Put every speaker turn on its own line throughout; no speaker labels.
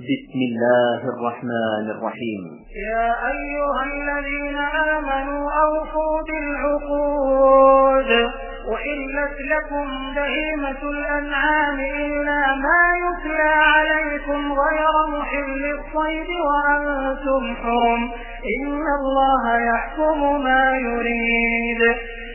بسم الله الرحمن الرحيم.
يا أيها الذين آمنوا أوفوا بالعقود. وإلت لكم بهيمة الأنعام إلا ما يتلى عليكم غير محل الصيد وأنتم حرم. إن الله يحكم ما يريد.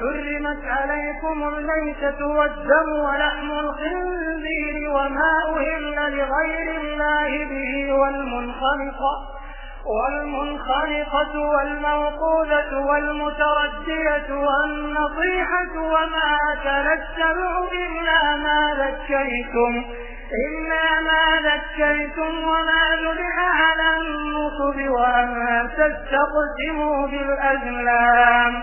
حرمت عليكم الميتة والدم ولحم الخنزير وما أهل لغير الله به والمنخنقة والمنخنقة والموقوذة والمتردية والنصيحة وما أكل السبع إلا ما ذكيتم إلا ما ذكيتم وما ذبح على النصب وأن تستقسموا بالأزلام.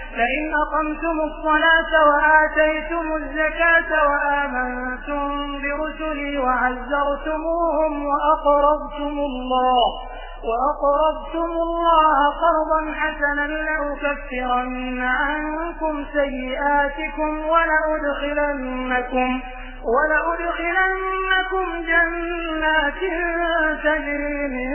فإن أقمتم الصلاة وآتيتم الزكاة وآمنتم برسلي وعزرتموهم وأقرضتم الله وأقرضتم الله قرضا حسنا لأكفرن عنكم سيئاتكم ولأدخلنكم ولأدخلنكم جنات تجري من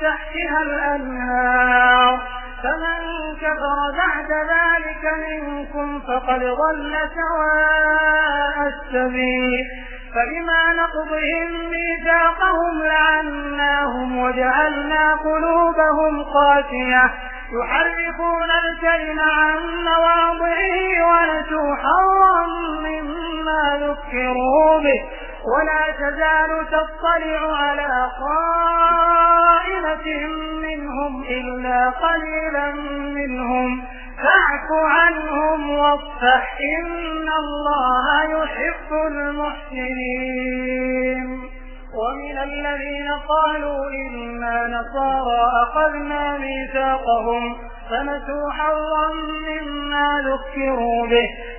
تحتها الأنهار فمن كفر بعد ذلك منكم فقد ضل سواء السبيل. فبما نقضهم ميثاقهم لعناهم وجعلنا قلوبهم قاسية. يحرفون الكلم عن مواضعه ونسوا حظا مما ذكروا به. ولا تزال تطلع على خائنة منهم إلا قليلا منهم. فاعف عنهم واصفح إن الله يحب المحسنين. ومن الذين قالوا إنا نصارى أخذنا ميثاقهم فنسوا حظا مما ذكروا به.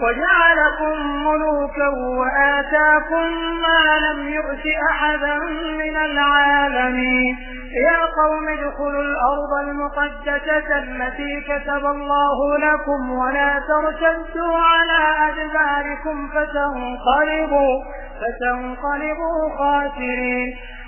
وجعلكم ملوكا وآتاكم ما لم يؤت أحدا من العالمين. يا قوم ادخلوا الأرض المقدسة التي كتب الله لكم ولا ترتدوا على أدباركم فتنقلبوا, فتنقلبوا خاسرين.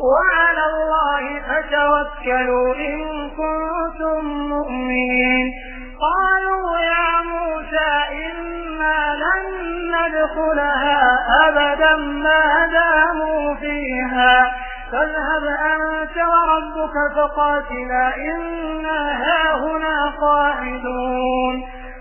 وعلى الله فتوكلوا إن كنتم مؤمنين. قالوا يا موسى إنا لن ندخلها أبدا ما داموا فيها. فاذهب أنت وربك فقاتلا إنا هاهنا قاعدون.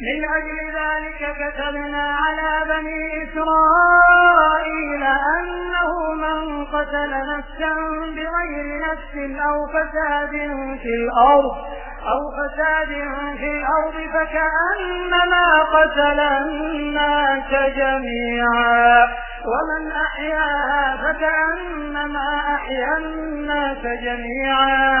من أجل ذلك كتبنا على بني إسرائيل أنه من قتل نفسا بغير نفس أو فساد في الأرض أو فساد في الأرض فكأنما قتل الناس جميعا. ومن أحياها فكأنما أحيا الناس جميعا.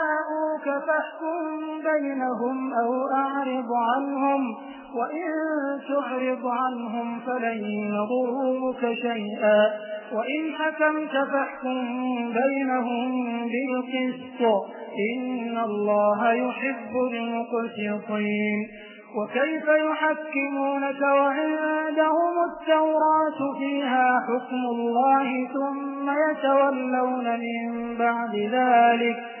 جاءوك فاحكم بينهم أو أعرض عنهم وإن تعرض عنهم فلن يضروك شيئا. وإن حكمت فاحكم بينهم بالقسط إن الله يحب المقسطين. وكيف يحكمونك وعندهم التوراة فيها حكم الله ثم يتولون من بعد ذلك؟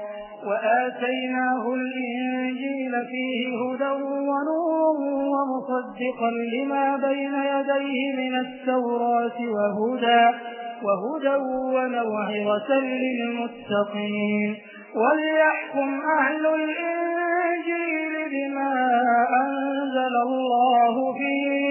وآتيناه الإنجيل فيه هدى ونور ومصدقا لما بين يديه من التوراة وهدى وهدى وموعظة للمتقين. وليحكم أهل الإنجيل بما أنزل الله فيه.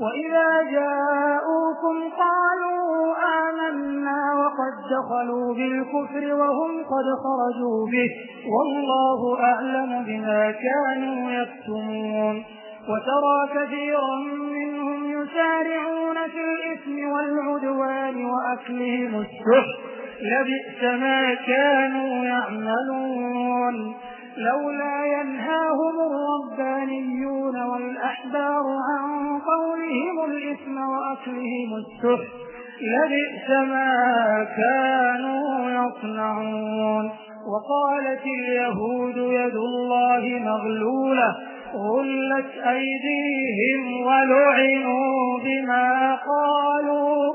وإذا جاءوكم قالوا آمنا وقد دخلوا بالكفر وهم قد خرجوا به والله أعلم بما كانوا يكتمون. وترى كثيرا منهم يسارعون في الإثم والعدوان وأكلهم السحت لبئس ما كانوا يعملون. لولا ينهاهم الربانيون والأحبار عن قولهم الإثم وأكلهم السحت لبئس ما كانوا يصنعون. وقالت اليهود يد الله مغلولة غلت أيديهم ولعنوا بما قالوا.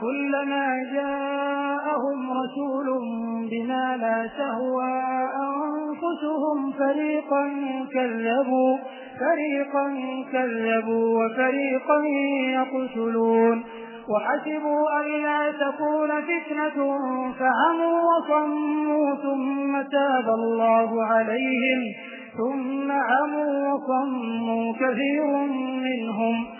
كلما جاءهم رسول بما لا تهوى أنفسهم. فريقا كذبوا فريقا كذبوا وفريقا يقتلون. وحسبوا ألا تكون فتنة فهموا وصموا ثم تاب الله عليهم. ثم عموا وصموا كثير منهم.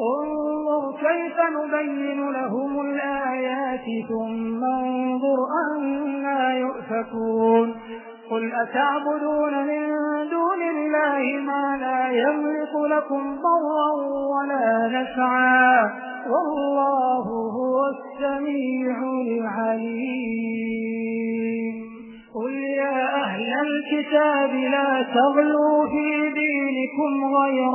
انظر كيف نبين لهم الآيات ثم انظر أنا يؤفكون. قل أتعبدون من دون الله ما لا يملك لكم ضرا ولا نفعا.
والله هو السميع العليم. قل يا أهل الكتاب لا تغلوا في دينكم غير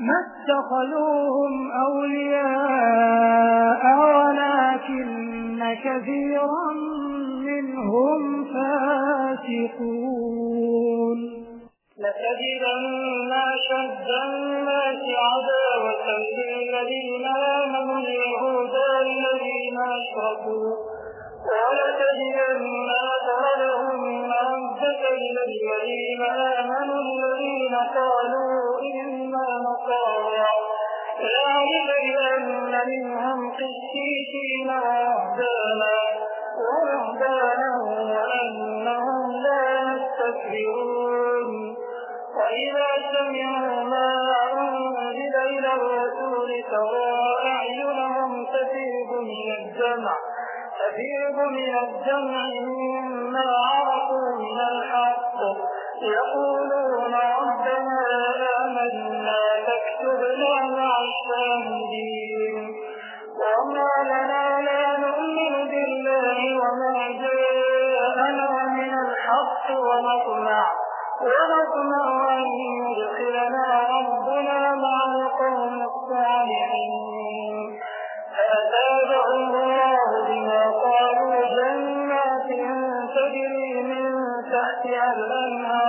ما اتخذوهم أولياء ولكن كثيرا منهم فاسقون.
لتجدن أشد الناس عداوة للذين آمنوا اليهود الذين أشركوا. ولتجدن أقربهم مودة للذين آمنوا الذين قالوا إنا نصارى ذلك بأن منهم قسيسين ورهبانا ورهبانا وأنهم لا يستكبرون. وإذا سمعوا ما أنزل الرسول ترى أعينهم تفيض من الدمع. تفيض من الدمع مما عرفوا من الحق. يقولون ربنا آمنا فاكتبنا مع الشاهدين وما لنا لا نؤمن بالله وما جاءنا من الحق ونطمع ونطمع أن يدخلنا ربنا مع القوم الصالحين. فأتابعهم الله بما قالوا جنات تجري من تحتها الأنهار.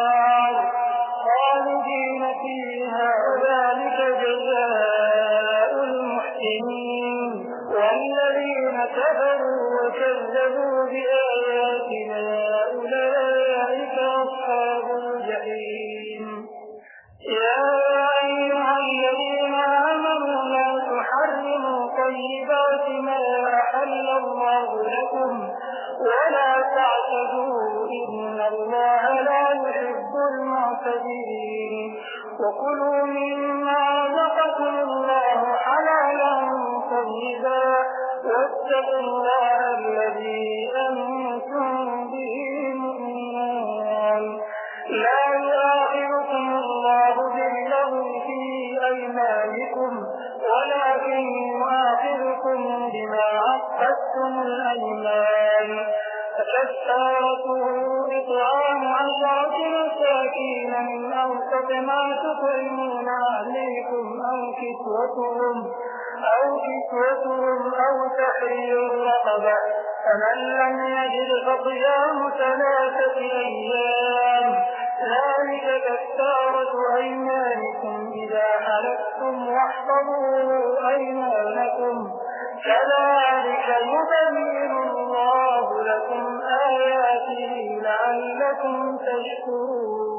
تطعمون أهليكم أو كسوتهم أو كسوتهم أو تحرير رقبة فمن لم يجد فصيام ثلاثة أيام. ذلك كفارة أيمانكم إذا حلفتم واحفظوا أيمانكم. كذلك يبين الله لكم آياته لعلكم تشكرون.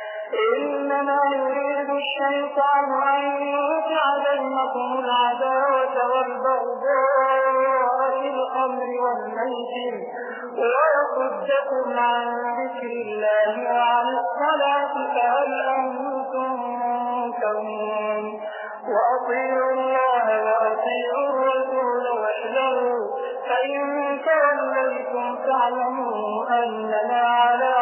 إنما يريد الشيطان أن يوقع بينكم العداوة والبغضاء في الخمر والميسر ويصدكم عن ذكر الله وعن الصلاة فهل أنتم منكرون. وأطيعوا الله وأطيعوا الرسول واحذروا فإن توليتم فاعلموا أنما على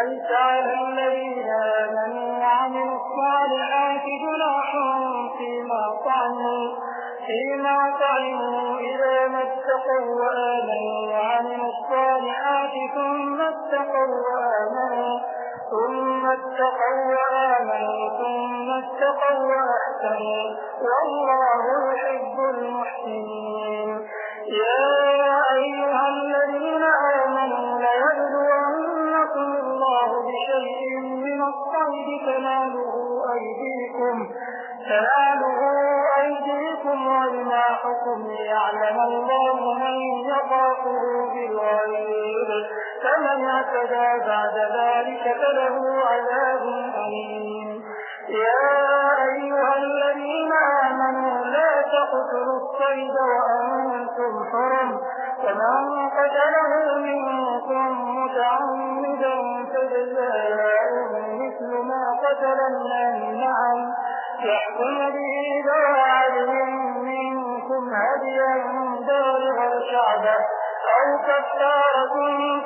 ليس على الذين آمنوا وعملوا الصالحات جناح فيما طعموا فيما طعموا إذا ما اتقوا وآمنوا وعملوا الصالحات ثم اتقوا وآمنوا ثم اتقوا وآمنوا ثم اتقوا وأحسنوا. والله يحب المحسنين. يا أيها الذين آمنوا ليبلونكم الصيد تناله أيديكم تناله أيديكم ورماحكم ليعلم الله من يخافه بالغيب. فمن اعتدى بعد ذلك فله عذاب أليم. يا أيها الذين آمنوا لا تقتلوا الصيد وأنتم حرم. فمن قتله منكم متعمدا فجزاء مثل ما قتل الناس معا يحكم به ذو عدل منكم هديا بالغ الكعبة أو كفارة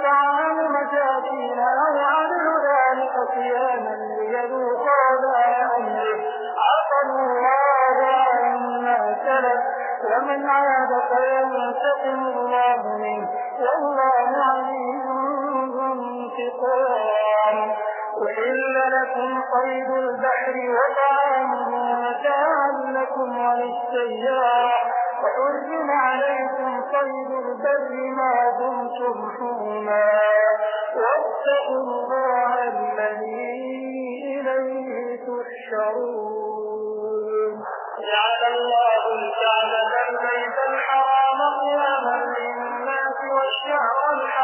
طعام مساكين أو عدل ذلك صياما ليذوق وبال أمره عفى الله عما سلف. ومن عاد فينتقم الله منه والله عزيز ذو انتقام. أحل لكم صيد البحر وطعامه متاعا لكم وللسيارة وحرم عليكم صيد البر ما دمتم حرما واتقوا الله الذي إليه تحشرون. جعل الله قياما للناس والشهر الحرام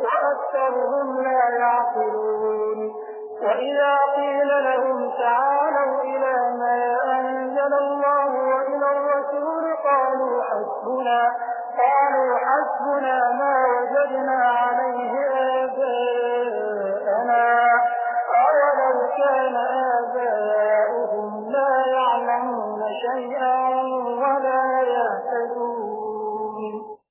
وأكثرهم لا يعقلون. وإذا قيل لهم تعالوا إلى ما أنزل الله وإلى الرسول قالوا حسبنا قالوا حسبنا ما وجدنا عليه آباءنا. أولو كان آباؤهم لا يعلمون شيئا.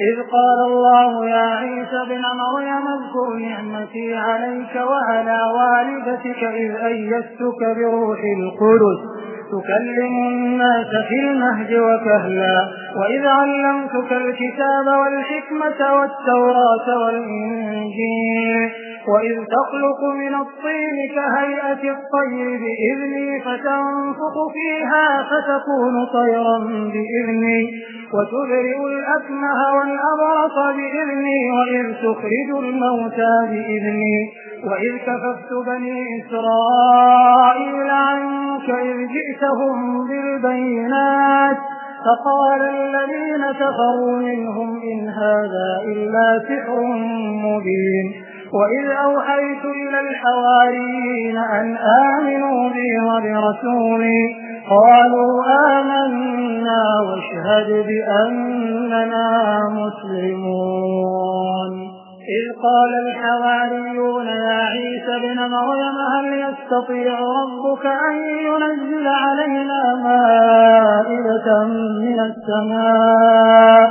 إذ قال الله يا عيسى بن مريم اذكر نعمتي عليك وعلى والدتك إذ أيدتك بروح القدس. تكلم الناس في المهد وكهلا. وإذ علمتك الكتاب والحكمة والتوراة والإنجيل. وإذ تخلق من الطين كهيئة الطير بإذني فتنفخ فيها فتكون طيرا بإذني وتبرئ الأكمه والأبرص بإذني وإذ تخرج الموتى بإذني وإذ كففت بني إسرائيل عنك إذ جئتهم بالبينات فقال الذين كفروا منهم إن هذا إلا سحر مبين وإذ أوحيت إلى الحواريين أن آمنوا بي وبرسولي قالوا آمنا واشهد بأننا مسلمون إذ قال الحواريون يا عيسى بن مريم هل يستطيع ربك أن ينزل علينا مائدة من السماء